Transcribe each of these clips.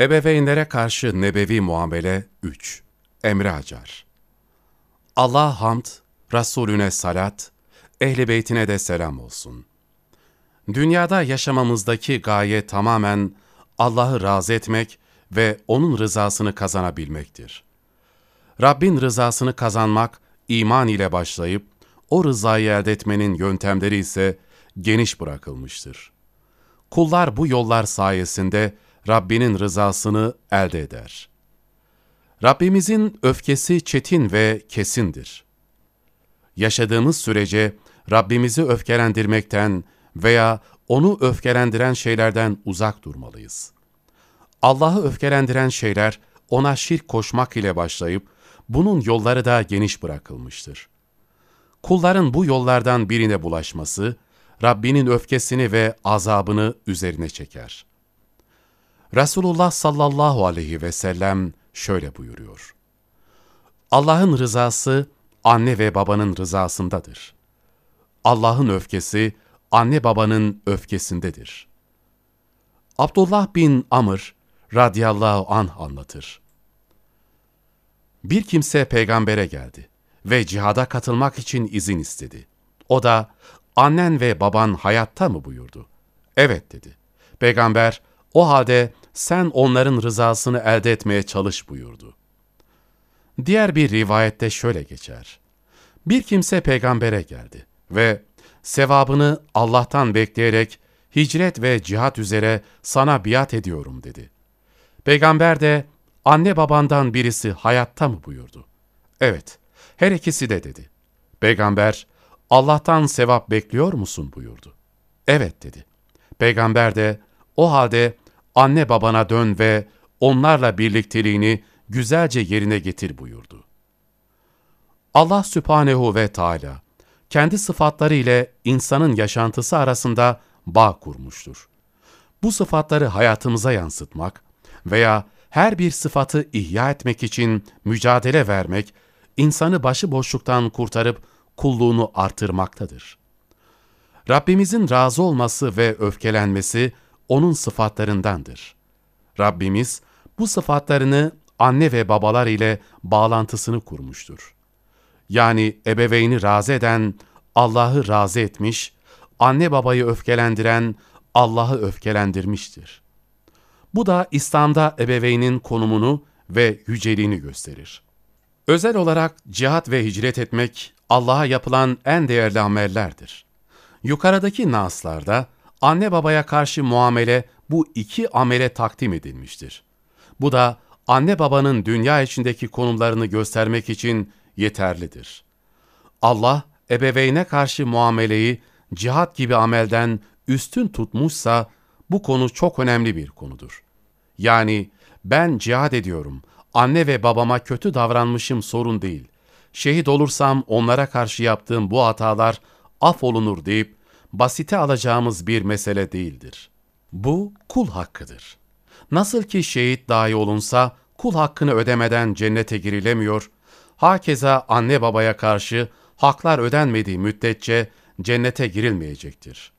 Ebeveynlere karşı nebevi muamele 3. Emre Acar Allah hamd, Resulüne salat, ehli beytine de selam olsun. Dünyada yaşamamızdaki gaye tamamen Allah'ı razı etmek ve O'nun rızasını kazanabilmektir. Rabbin rızasını kazanmak, iman ile başlayıp, o rızayı elde etmenin yöntemleri ise geniş bırakılmıştır. Kullar bu yollar sayesinde Rabbinin rızasını elde eder. Rabbimizin öfkesi çetin ve kesindir. Yaşadığımız sürece Rabbimizi öfkelendirmekten veya onu öfkelendiren şeylerden uzak durmalıyız. Allah'ı öfkelendiren şeyler ona şirk koşmak ile başlayıp bunun yolları da geniş bırakılmıştır. Kulların bu yollardan birine bulaşması, Rabbinin öfkesini ve azabını üzerine çeker. Resulullah sallallahu aleyhi ve sellem şöyle buyuruyor. Allah'ın rızası anne ve babanın rızasındadır. Allah'ın öfkesi anne babanın öfkesindedir. Abdullah bin Amr radıyallahu anh anlatır. Bir kimse peygambere geldi ve cihada katılmak için izin istedi. O da, annen ve baban hayatta mı buyurdu? Evet dedi. Peygamber, o halde sen onların rızasını elde etmeye çalış buyurdu. Diğer bir rivayette şöyle geçer. Bir kimse peygambere geldi ve sevabını Allah'tan bekleyerek hicret ve cihat üzere sana biat ediyorum dedi. Peygamber de anne babandan birisi hayatta mı buyurdu. Evet, her ikisi de dedi. Peygamber, Allah'tan sevap bekliyor musun buyurdu. Evet dedi. Peygamber de, o halde anne babana dön ve onlarla birlikteliğini güzelce yerine getir buyurdu. Allah Sübhanehu ve Teala kendi sıfatları ile insanın yaşantısı arasında bağ kurmuştur. Bu sıfatları hayatımıza yansıtmak veya her bir sıfatı ihya etmek için mücadele vermek, insanı başıboşluktan kurtarıp kulluğunu artırmaktadır. Rabbimizin razı olması ve öfkelenmesi O'nun sıfatlarındandır. Rabbimiz bu sıfatlarını anne ve babalar ile bağlantısını kurmuştur. Yani ebeveyni razı eden Allah'ı razı etmiş, anne babayı öfkelendiren Allah'ı öfkelendirmiştir. Bu da İslam'da ebeveynin konumunu ve yüceliğini gösterir. Özel olarak cihat ve hicret etmek Allah'a yapılan en değerli amellerdir. Yukarıdaki naslarda anne babaya karşı muamele bu iki amele takdim edilmiştir. Bu da anne babanın dünya içindeki konumlarını göstermek için yeterlidir. Allah ebeveyne karşı muameleyi cihat gibi amelden üstün tutmuşsa bu konu çok önemli bir konudur. Yani ben cihad ediyorum, anne ve babama kötü davranmışım sorun değil. Şehit olursam onlara karşı yaptığım bu hatalar af olunur deyip basite alacağımız bir mesele değildir. Bu kul hakkıdır. Nasıl ki şehit dahi olunsa kul hakkını ödemeden cennete girilemiyor, hakeza anne babaya karşı haklar ödenmediği müddetçe cennete girilmeyecektir.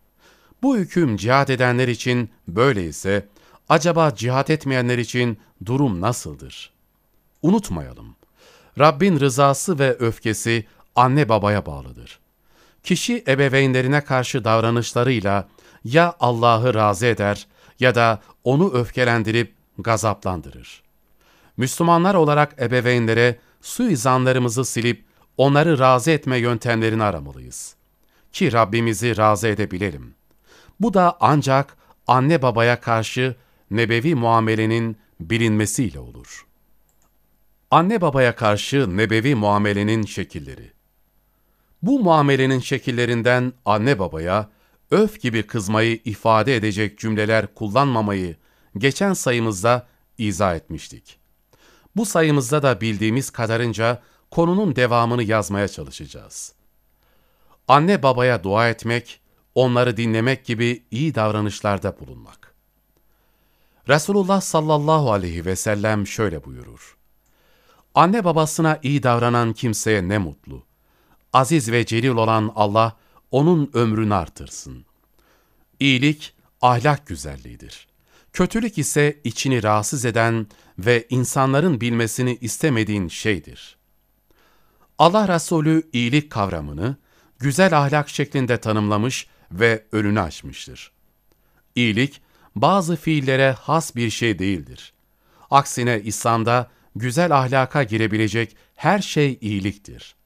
Bu hüküm cihad edenler için böyle ise, acaba cihad etmeyenler için durum nasıldır? Unutmayalım, Rabbin rızası ve öfkesi anne babaya bağlıdır. Kişi ebeveynlerine karşı davranışlarıyla ya Allah'ı razı eder ya da onu öfkelendirip gazaplandırır. Müslümanlar olarak ebeveynlere suizanlarımızı silip onları razı etme yöntemlerini aramalıyız. Ki Rabbimizi razı edebilelim. Bu da ancak anne babaya karşı nebevi muamelenin bilinmesiyle olur. Anne babaya karşı nebevi muamelenin şekilleri Bu muamelenin şekillerinden anne babaya öf gibi kızmayı ifade edecek cümleler kullanmamayı geçen sayımızda izah etmiştik. Bu sayımızda da bildiğimiz kadarınca konunun devamını yazmaya çalışacağız. Anne babaya dua etmek, onları dinlemek gibi iyi davranışlarda bulunmak. Resulullah sallallahu aleyhi ve sellem şöyle buyurur. Anne babasına iyi davranan kimseye ne mutlu. Aziz ve celil olan Allah, onun ömrünü artırsın. İyilik, ahlak güzelliğidir. Kötülük ise içini rahatsız eden ve insanların bilmesini istemediğin şeydir. Allah Resulü iyilik kavramını güzel ahlak şeklinde tanımlamış ve önünü açmıştır. İyilik, bazı fiillere has bir şey değildir. Aksine İslam'da güzel ahlaka girebilecek her şey iyiliktir.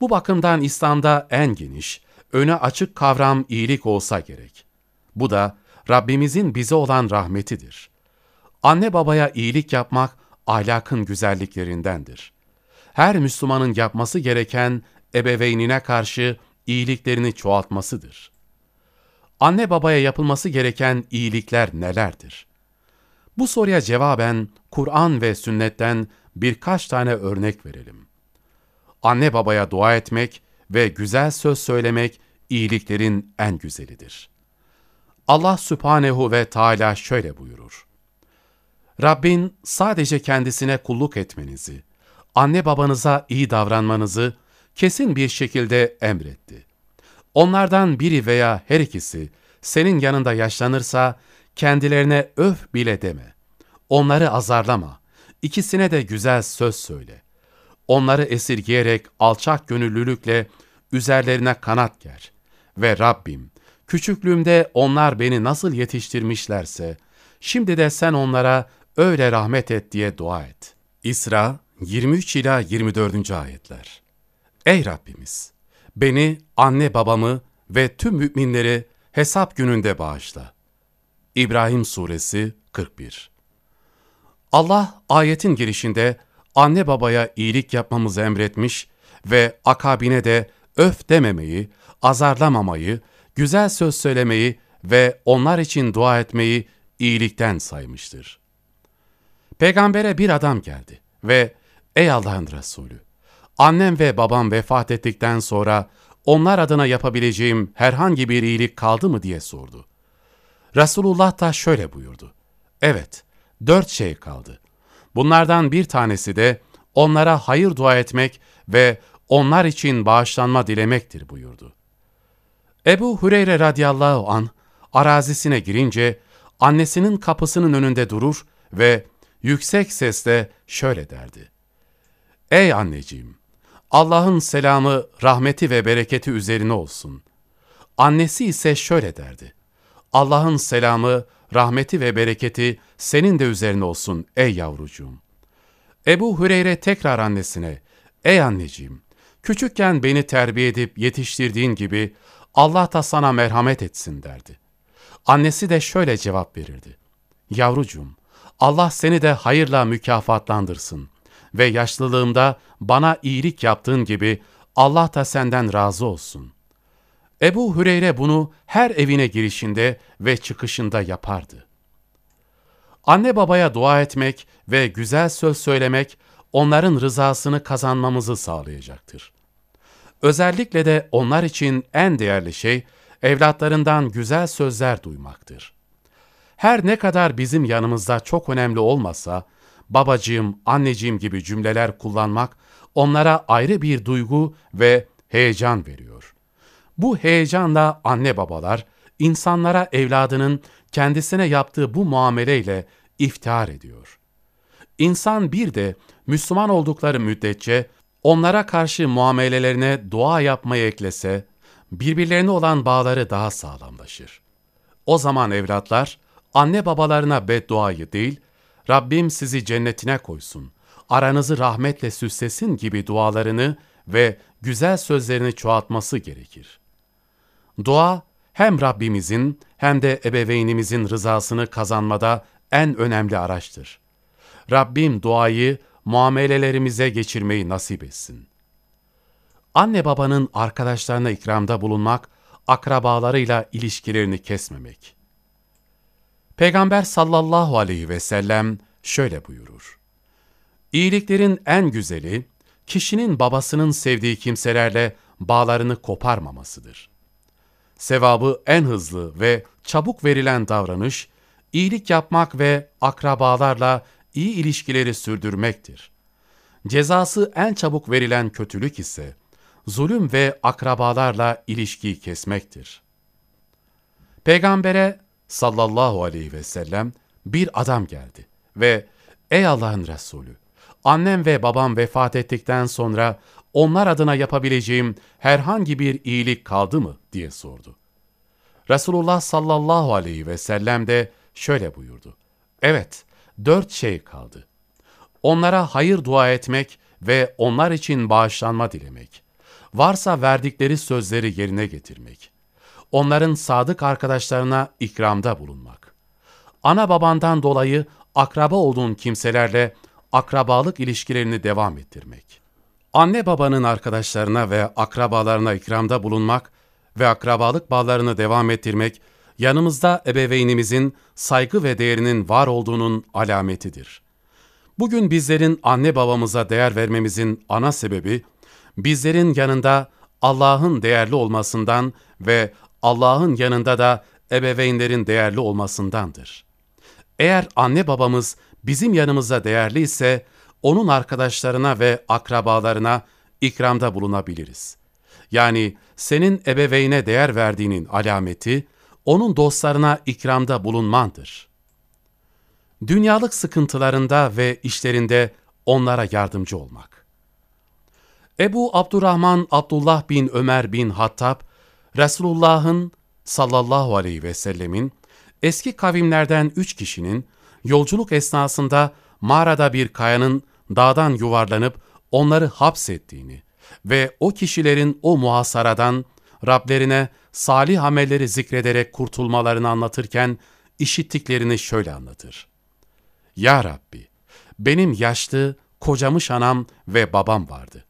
Bu bakımdan İslam'da en geniş, öne açık kavram iyilik olsa gerek. Bu da Rabbimizin bize olan rahmetidir. Anne babaya iyilik yapmak ahlakın güzelliklerindendir. Her Müslümanın yapması gereken ebeveynine karşı iyiliklerini çoğaltmasıdır. Anne babaya yapılması gereken iyilikler nelerdir? Bu soruya cevaben Kur'an ve sünnetten birkaç tane örnek verelim. Anne babaya dua etmek ve güzel söz söylemek iyiliklerin en güzelidir. Allah Sübhanehu ve Teala şöyle buyurur. Rabbin sadece kendisine kulluk etmenizi, anne babanıza iyi davranmanızı kesin bir şekilde emretti. Onlardan biri veya her ikisi senin yanında yaşlanırsa kendilerine öf bile deme. Onları azarlama. İkisine de güzel söz söyle. Onları esirgeyerek alçak gönüllülükle üzerlerine kanat ger. Ve Rabbim, küçüklüğümde onlar beni nasıl yetiştirmişlerse, şimdi de sen onlara öyle rahmet et diye dua et. İsra 23 ila 24. ayetler. Ey Rabbimiz, beni, anne babamı ve tüm müminleri hesap gününde bağışla. İbrahim Suresi 41 Allah ayetin girişinde anne babaya iyilik yapmamızı emretmiş ve akabine de öf dememeyi, azarlamamayı, güzel söz söylemeyi ve onlar için dua etmeyi iyilikten saymıştır. Peygambere bir adam geldi ve ''Ey Allah'ın Resulü, annem ve babam vefat ettikten sonra onlar adına yapabileceğim herhangi bir iyilik kaldı mı?'' diye sordu. Resulullah da şöyle buyurdu. Evet, dört şey kaldı. Bunlardan bir tanesi de onlara hayır dua etmek ve onlar için bağışlanma dilemektir buyurdu. Ebu Hureyre radıyallahu an arazisine girince annesinin kapısının önünde durur ve yüksek sesle şöyle derdi. Ey anneciğim! Allah'ın selamı, rahmeti ve bereketi üzerine olsun. Annesi ise şöyle derdi. Allah'ın selamı, rahmeti ve bereketi senin de üzerine olsun ey yavrucuğum. Ebu Hüreyre tekrar annesine, ey anneciğim, küçükken beni terbiye edip yetiştirdiğin gibi Allah da sana merhamet etsin derdi. Annesi de şöyle cevap verirdi. Yavrucuğum, Allah seni de hayırla mükafatlandırsın ve yaşlılığımda bana iyilik yaptığın gibi Allah da senden razı olsun. Ebu Hüreyre bunu her evine girişinde ve çıkışında yapardı. Anne babaya dua etmek ve güzel söz söylemek onların rızasını kazanmamızı sağlayacaktır. Özellikle de onlar için en değerli şey evlatlarından güzel sözler duymaktır. Her ne kadar bizim yanımızda çok önemli olmasa, babacığım, anneciğim gibi cümleler kullanmak onlara ayrı bir duygu ve heyecan veriyor. Bu heyecanla anne babalar, insanlara evladının kendisine yaptığı bu muameleyle iftihar ediyor. İnsan bir de Müslüman oldukları müddetçe onlara karşı muamelelerine dua yapmayı eklese, birbirlerine olan bağları daha sağlamlaşır. O zaman evlatlar, anne babalarına bedduayı değil, Rabbim sizi cennetine koysun, aranızı rahmetle süslesin gibi dualarını ve güzel sözlerini çoğaltması gerekir. Dua, hem Rabbimizin hem de ebeveynimizin rızasını kazanmada en önemli araçtır. Rabbim duayı muamelelerimize geçirmeyi nasip etsin. Anne babanın arkadaşlarına ikramda bulunmak, akrabalarıyla ilişkilerini kesmemek. Peygamber sallallahu aleyhi ve sellem şöyle buyurur. İyiliklerin en güzeli, kişinin babasının sevdiği kimselerle bağlarını koparmamasıdır. Sevabı en hızlı ve çabuk verilen davranış, iyilik yapmak ve akrabalarla iyi ilişkileri sürdürmektir. Cezası en çabuk verilen kötülük ise, zulüm ve akrabalarla ilişkiyi kesmektir. Peygambere sallallahu aleyhi ve sellem bir adam geldi ve ''Ey Allah'ın Resulü, annem ve babam vefat ettikten sonra onlar adına yapabileceğim herhangi bir iyilik kaldı mı?'' diye sordu. Resulullah sallallahu aleyhi ve sellem de şöyle buyurdu. Evet, dört şey kaldı. Onlara hayır dua etmek ve onlar için bağışlanma dilemek. Varsa verdikleri sözleri yerine getirmek. Onların sadık arkadaşlarına ikramda bulunmak. Ana babandan dolayı akraba olduğun kimselerle akrabalık ilişkilerini devam ettirmek. Anne babanın arkadaşlarına ve akrabalarına ikramda bulunmak ve akrabalık bağlarını devam ettirmek, yanımızda ebeveynimizin saygı ve değerinin var olduğunun alametidir. Bugün bizlerin anne babamıza değer vermemizin ana sebebi, bizlerin yanında Allah'ın değerli olmasından ve Allah'ın yanında da ebeveynlerin değerli olmasındandır. Eğer anne babamız bizim yanımızda değerli ise, onun arkadaşlarına ve akrabalarına ikramda bulunabiliriz. Yani senin ebeveyne değer verdiğinin alameti, onun dostlarına ikramda bulunmandır. Dünyalık sıkıntılarında ve işlerinde onlara yardımcı olmak. Ebu Abdurrahman Abdullah bin Ömer bin Hattab, Resulullah'ın sallallahu aleyhi ve sellemin eski kavimlerden üç kişinin yolculuk esnasında mağarada bir kayanın dağdan yuvarlanıp onları hapsettiğini ve o kişilerin o muhasaradan Rablerine salih amelleri zikrederek kurtulmalarını anlatırken işittiklerini şöyle anlatır. Ya Rabbi, benim yaşlı, kocamış anam ve babam vardı.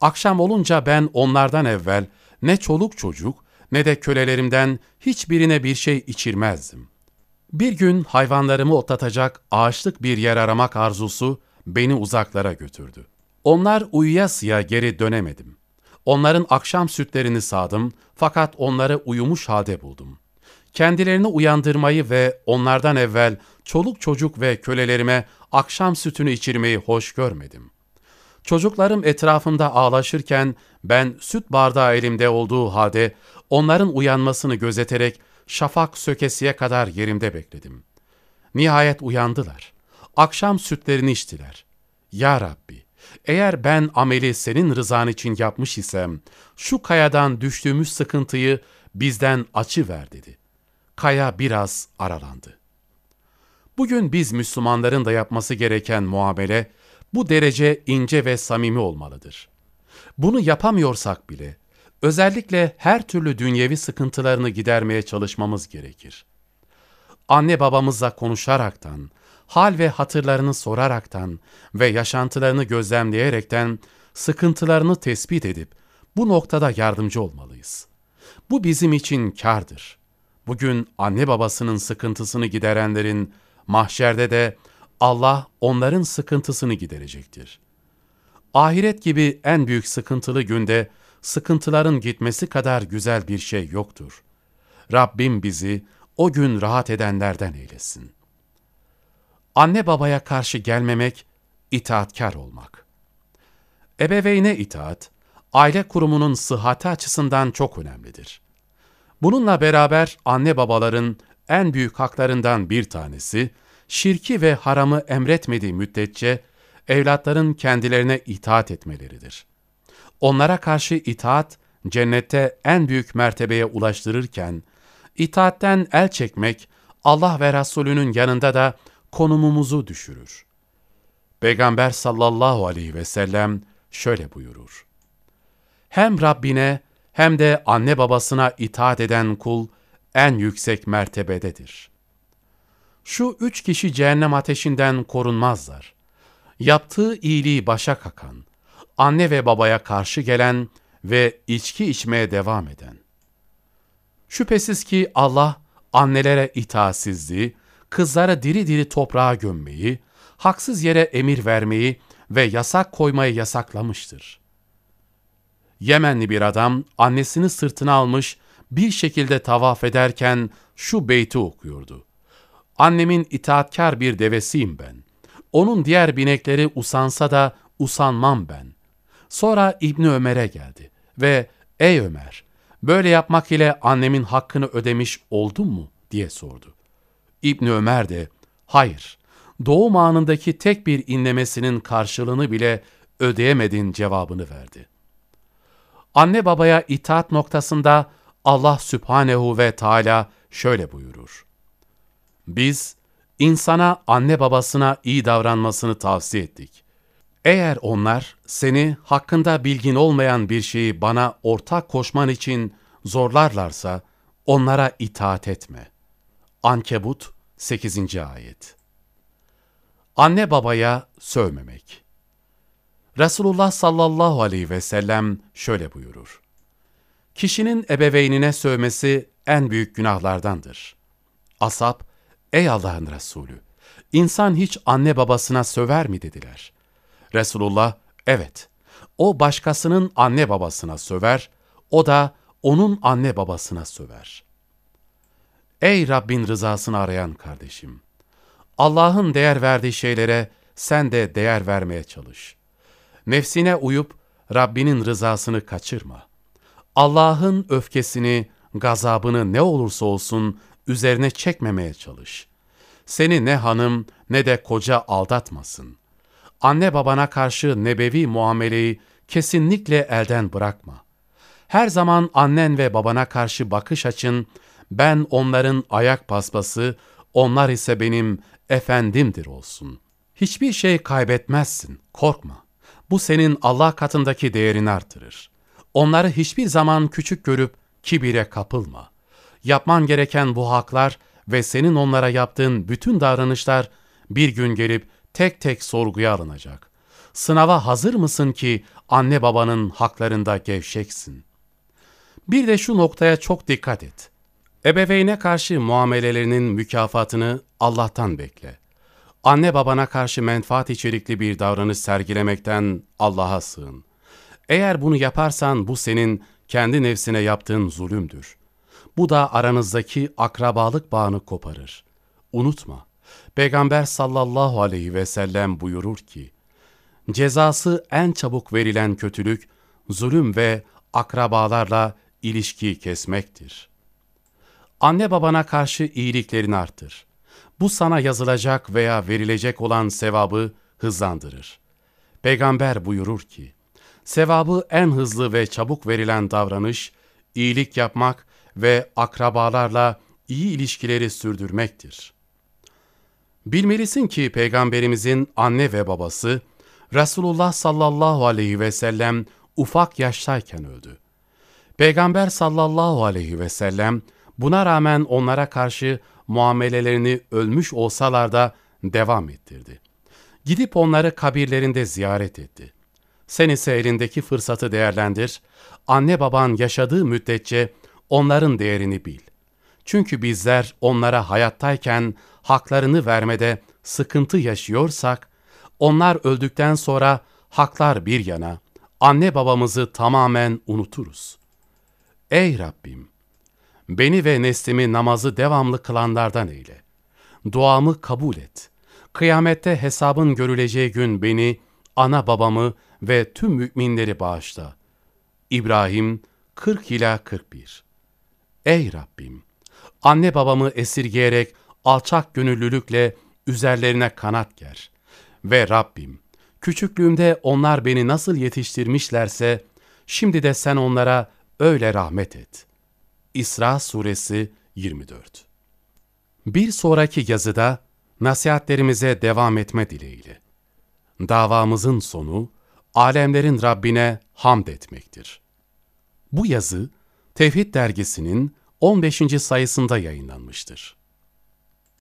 Akşam olunca ben onlardan evvel ne çoluk çocuk ne de kölelerimden hiçbirine bir şey içirmezdim. Bir gün hayvanlarımı otlatacak ağaçlık bir yer aramak arzusu beni uzaklara götürdü. Onlar uyuyasıya geri dönemedim. Onların akşam sütlerini sağdım fakat onları uyumuş halde buldum. Kendilerini uyandırmayı ve onlardan evvel çoluk çocuk ve kölelerime akşam sütünü içirmeyi hoş görmedim. Çocuklarım etrafımda ağlaşırken ben süt bardağı elimde olduğu halde onların uyanmasını gözeterek şafak sökesiye kadar yerimde bekledim. Nihayet uyandılar. Akşam sütlerini içtiler. Ya Rabbi, eğer ben ameli senin rızan için yapmış isem, şu kayadan düştüğümüz sıkıntıyı bizden açı ver dedi. Kaya biraz aralandı. Bugün biz Müslümanların da yapması gereken muamele, bu derece ince ve samimi olmalıdır. Bunu yapamıyorsak bile, özellikle her türlü dünyevi sıkıntılarını gidermeye çalışmamız gerekir. Anne babamızla konuşaraktan, hal ve hatırlarını soraraktan ve yaşantılarını gözlemleyerekten sıkıntılarını tespit edip bu noktada yardımcı olmalıyız. Bu bizim için kardır. Bugün anne babasının sıkıntısını giderenlerin mahşerde de Allah onların sıkıntısını giderecektir. Ahiret gibi en büyük sıkıntılı günde sıkıntıların gitmesi kadar güzel bir şey yoktur. Rabbim bizi o gün rahat edenlerden eylesin. Anne babaya karşı gelmemek, itaatkar olmak. Ebeveyne itaat, aile kurumunun sıhhati açısından çok önemlidir. Bununla beraber anne babaların en büyük haklarından bir tanesi, şirki ve haramı emretmediği müddetçe evlatların kendilerine itaat etmeleridir. Onlara karşı itaat, cennette en büyük mertebeye ulaştırırken, itaatten el çekmek, Allah ve Resulünün yanında da konumumuzu düşürür. Peygamber sallallahu aleyhi ve sellem şöyle buyurur. Hem Rabbine hem de anne babasına itaat eden kul en yüksek mertebededir. Şu üç kişi cehennem ateşinden korunmazlar. Yaptığı iyiliği başa kakan, anne ve babaya karşı gelen ve içki içmeye devam eden. Şüphesiz ki Allah annelere itaatsizliği, kızlara diri diri toprağa gömmeyi, haksız yere emir vermeyi ve yasak koymayı yasaklamıştır. Yemenli bir adam annesini sırtına almış bir şekilde tavaf ederken şu beyti okuyordu. Annemin itaatkar bir devesiyim ben. Onun diğer binekleri usansa da usanmam ben. Sonra İbni Ömer'e geldi ve ''Ey Ömer, böyle yapmak ile annemin hakkını ödemiş oldun mu?'' diye sordu. İbni Ömer de, hayır, doğum anındaki tek bir inlemesinin karşılığını bile ödeyemedin cevabını verdi. Anne babaya itaat noktasında Allah Sübhanehu ve Teala şöyle buyurur. Biz insana anne babasına iyi davranmasını tavsiye ettik. Eğer onlar seni hakkında bilgin olmayan bir şeyi bana ortak koşman için zorlarlarsa onlara itaat etme. Ankebut 8. ayet Anne babaya sövmemek Resulullah sallallahu aleyhi ve sellem şöyle buyurur. Kişinin ebeveynine sövmesi en büyük günahlardandır. Asap, ey Allah'ın Resulü, insan hiç anne babasına söver mi dediler. Resulullah, evet, o başkasının anne babasına söver, o da onun anne babasına söver. Ey Rabbin rızasını arayan kardeşim! Allah'ın değer verdiği şeylere sen de değer vermeye çalış. Nefsine uyup Rabbinin rızasını kaçırma. Allah'ın öfkesini, gazabını ne olursa olsun üzerine çekmemeye çalış. Seni ne hanım ne de koca aldatmasın. Anne babana karşı nebevi muameleyi kesinlikle elden bırakma. Her zaman annen ve babana karşı bakış açın, ben onların ayak paspası, onlar ise benim efendimdir olsun. Hiçbir şey kaybetmezsin, korkma. Bu senin Allah katındaki değerini artırır. Onları hiçbir zaman küçük görüp kibire kapılma. Yapman gereken bu haklar ve senin onlara yaptığın bütün davranışlar bir gün gelip tek tek sorguya alınacak. Sınava hazır mısın ki anne babanın haklarında gevşeksin? Bir de şu noktaya çok dikkat et. Ebeveyne karşı muamelelerinin mükafatını Allah'tan bekle. Anne babana karşı menfaat içerikli bir davranış sergilemekten Allah'a sığın. Eğer bunu yaparsan bu senin kendi nefsine yaptığın zulümdür. Bu da aranızdaki akrabalık bağını koparır. Unutma, Peygamber sallallahu aleyhi ve sellem buyurur ki, cezası en çabuk verilen kötülük, zulüm ve akrabalarla ilişki kesmektir. Anne babana karşı iyiliklerini arttır. Bu sana yazılacak veya verilecek olan sevabı hızlandırır. Peygamber buyurur ki, sevabı en hızlı ve çabuk verilen davranış, iyilik yapmak ve akrabalarla iyi ilişkileri sürdürmektir. Bilmelisin ki Peygamberimizin anne ve babası, Resulullah sallallahu aleyhi ve sellem ufak yaştayken öldü. Peygamber sallallahu aleyhi ve sellem buna rağmen onlara karşı muamelelerini ölmüş olsalar da devam ettirdi. Gidip onları kabirlerinde ziyaret etti. Sen ise elindeki fırsatı değerlendir, anne baban yaşadığı müddetçe onların değerini bil. Çünkü bizler onlara hayattayken haklarını vermede sıkıntı yaşıyorsak, onlar öldükten sonra haklar bir yana, anne babamızı tamamen unuturuz. Ey Rabbim! Beni ve neslimi namazı devamlı kılanlardan eyle. Duamı kabul et. Kıyamette hesabın görüleceği gün beni, ana babamı ve tüm müminleri bağışla. İbrahim 40 ila 41 Ey Rabbim! Anne babamı esirgeyerek alçak gönüllülükle üzerlerine kanat ger. Ve Rabbim, küçüklüğümde onlar beni nasıl yetiştirmişlerse, şimdi de sen onlara öyle rahmet et. İsra Suresi 24 Bir sonraki yazıda nasihatlerimize devam etme dileğiyle. Davamızın sonu, alemlerin Rabbine hamd etmektir. Bu yazı, Tevhid dergisinin 15. sayısında yayınlanmıştır.